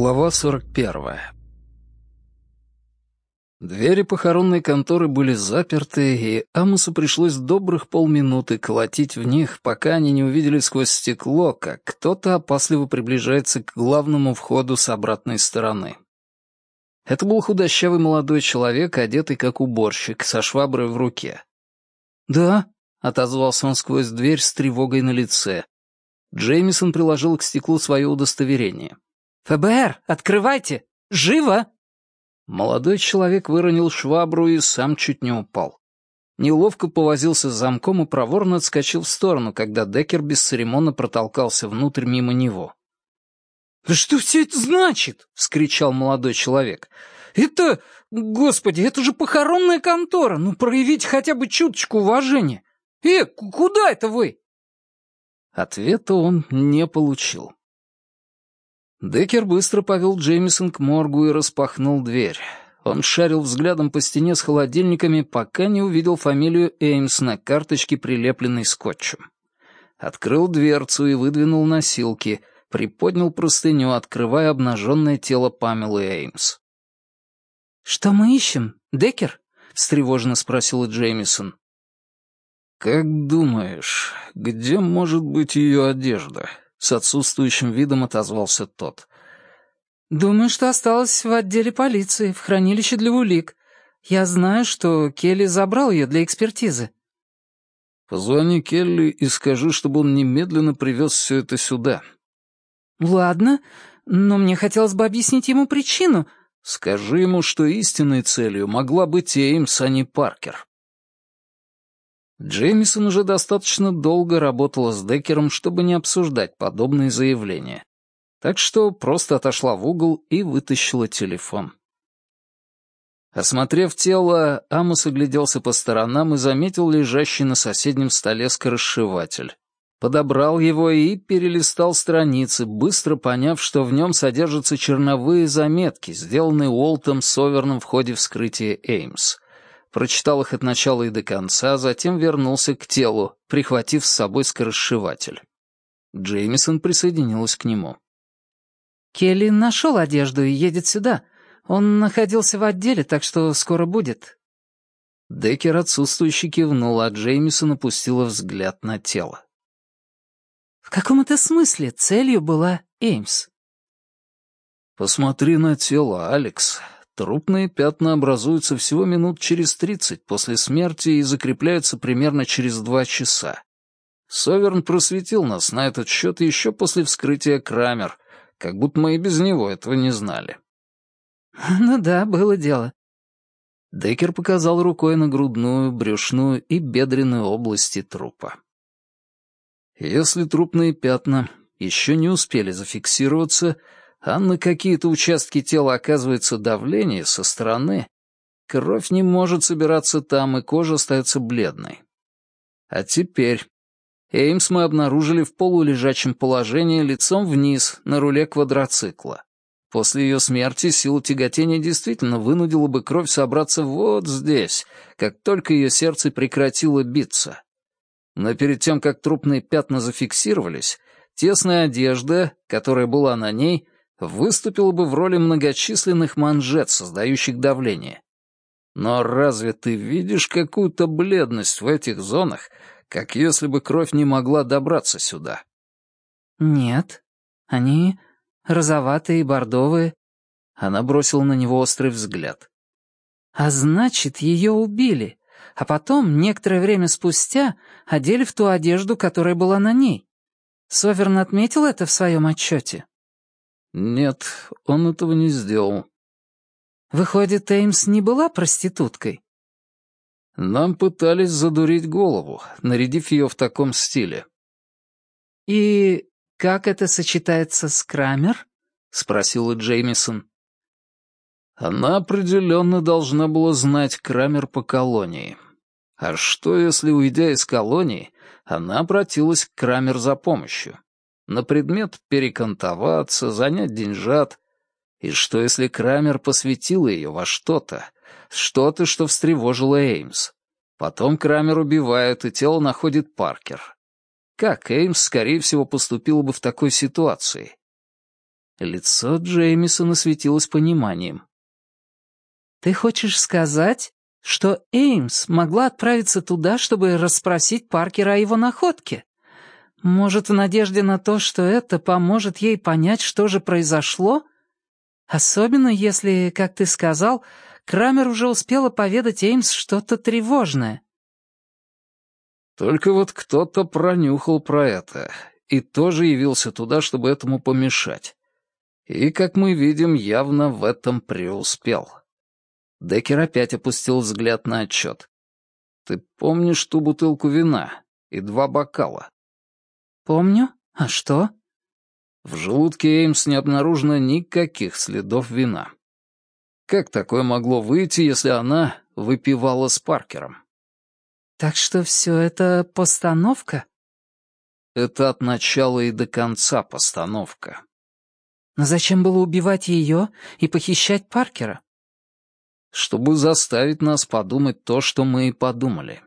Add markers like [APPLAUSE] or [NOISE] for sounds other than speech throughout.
Глава 41. Двери похоронной конторы были заперты, и Амусу пришлось добрых полминуты колотить в них, пока они не увидели сквозь стекло, как кто-то опасливо приближается к главному входу с обратной стороны. Это был худощавый молодой человек, одетый как уборщик, со шваброй в руке. «Да», — отозвался он сквозь дверь с тревогой на лице. Джеймисон приложил к стеклу свое удостоверение. «ФБР, открывайте! Живо!» Молодой человек выронил швабру и сам чуть не упал. Неловко повозился с замком и проворно отскочил в сторону, когда Деккер бесцеремонно протолкался внутрь мимо него. «Да что все это значит?» — вскричал молодой человек. «Это... Господи, это же похоронная контора! Ну, проявите хотя бы чуточку уважения! Э, куда это вы?» Ответа он не получил. Деккер быстро повел Джеймисон к моргу и распахнул дверь. Он шарил взглядом по стене с холодильниками, пока не увидел фамилию Эймс на карточке, прилепленной скотчем. Открыл дверцу и выдвинул носилки, приподнял простыню, открывая обнаженное тело Памелы Эймс. «Что мы ищем, Деккер?» — встревоженно спросила Джеймисон. «Как думаешь, где может быть ее одежда?» С отсутствующим видом отозвался тот. «Думаю, что осталось в отделе полиции, в хранилище для улик. Я знаю, что Келли забрал ее для экспертизы». «Позвони Келли и скажи, чтобы он немедленно привез все это сюда». «Ладно, но мне хотелось бы объяснить ему причину». «Скажи ему, что истинной целью могла быть Эймс, а не Паркер». Джеймисон уже достаточно долго работала с Деккером, чтобы не обсуждать подобные заявления. Так что просто отошла в угол и вытащила телефон. Осмотрев тело, Амос огляделся по сторонам и заметил лежащий на соседнем столе скоросшиватель. Подобрал его и перелистал страницы, быстро поняв, что в нем содержатся черновые заметки, сделанные Уолтом Соверном в ходе вскрытия Эймс — прочитал их от начала и до конца, затем вернулся к телу, прихватив с собой скоросшиватель. Джеймисон присоединилась к нему. «Келли нашел одежду и едет сюда. Он находился в отделе, так что скоро будет». Деккер отсутствующий кивнул, а Джеймисон опустила взгляд на тело. «В каком это смысле целью была Эймс?» «Посмотри на тело, Алекс. Трупные пятна образуются всего минут через тридцать после смерти и закрепляются примерно через два часа. Соверн просветил нас на этот счет еще после вскрытия Крамер, как будто мы и без него этого не знали. [LAUGHS] «Ну да, было дело». Деккер показал рукой на грудную, брюшную и бедренную области трупа. Если трупные пятна еще не успели зафиксироваться, а на какие-то участки тела оказывается давление со стороны, кровь не может собираться там, и кожа остается бледной. А теперь Эймс мы обнаружили в полулежачем положении лицом вниз на руле квадроцикла. После ее смерти сила тяготения действительно вынудила бы кровь собраться вот здесь, как только ее сердце прекратило биться. Но перед тем, как трупные пятна зафиксировались, тесная одежда, которая была на ней, выступила бы в роли многочисленных манжет, создающих давление. Но разве ты видишь какую-то бледность в этих зонах, как если бы кровь не могла добраться сюда? Нет. Они розоватые и бордовые. Она бросила на него острый взгляд. А значит, ее убили, а потом, некоторое время спустя, одели в ту одежду, которая была на ней. Соверн отметил это в своем отчете? «Нет, он этого не сделал». «Выходит, Эймс не была проституткой?» «Нам пытались задурить голову, нарядив ее в таком стиле». «И как это сочетается с Крамер?» — спросила Джеймисон. Она определенно должна была знать Крамер по колонии. А что, если, уйдя из колонии, она обратилась к Крамер за помощью? На предмет перекантоваться, занять деньжат. И что, если Крамер посвятил ее во что-то, что-то, что встревожило Эймс? Потом Крамер убивают, и тело находит Паркер. Как Эймс, скорее всего, поступила бы в такой ситуации? Лицо Джеймисона светилось пониманием. «Ты хочешь сказать, что Эймс могла отправиться туда, чтобы расспросить Паркера о его находке? Может, в надежде на то, что это поможет ей понять, что же произошло? Особенно если, как ты сказал, Крамер уже успела поведать Эймс что-то тревожное». Только вот кто-то пронюхал про это и тоже явился туда, чтобы этому помешать. И, как мы видим, явно в этом преуспел. Деккер опять опустил взгляд на отчет. «Ты помнишь ту бутылку вина и два бокала?» «Помню. А что?» В желудке Эймс не обнаружено никаких следов вина. Как такое могло выйти, если она выпивала с Паркером? «Так что все это постановка?» «Это от начала и до конца постановка», но зачем было убивать ее и похищать Паркера? Чтобы заставить нас подумать то, что мы и подумали.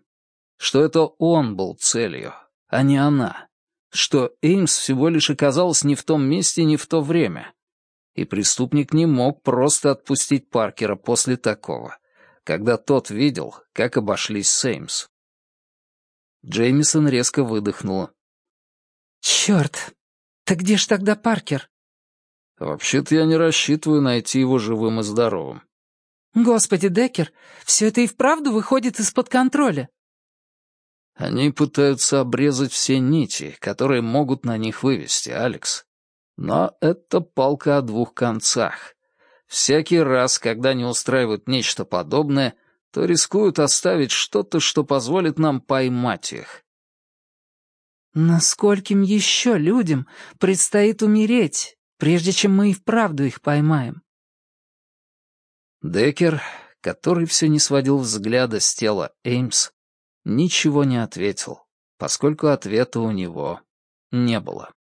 Что это он был целью, а не она. Что Эймс всего лишь оказался не в том месте, не в то время. И преступник не мог просто отпустить Паркера после такого, когда тот видел, как обошлись с Эймс. Джеймисон резко выдохнула. «Черт! Так где ж тогда Паркер?» Вообще-то я не рассчитываю найти его живым и здоровым. Господи, Деккер, все это и вправду выходит из-под контроля. Они пытаются обрезать все нити, которые могут на них вывести, Алекс. Но это палка о двух концах. Всякий раз, когда не устраивают нечто подобное, то рискуют оставить что-то, что позволит нам поймать их. Наскольким еще людям предстоит умереть, прежде чем мы и вправду их поймаем. Декер, который все не сводил взгляда с тела Эймс, ничего не ответил, поскольку ответа у него не было.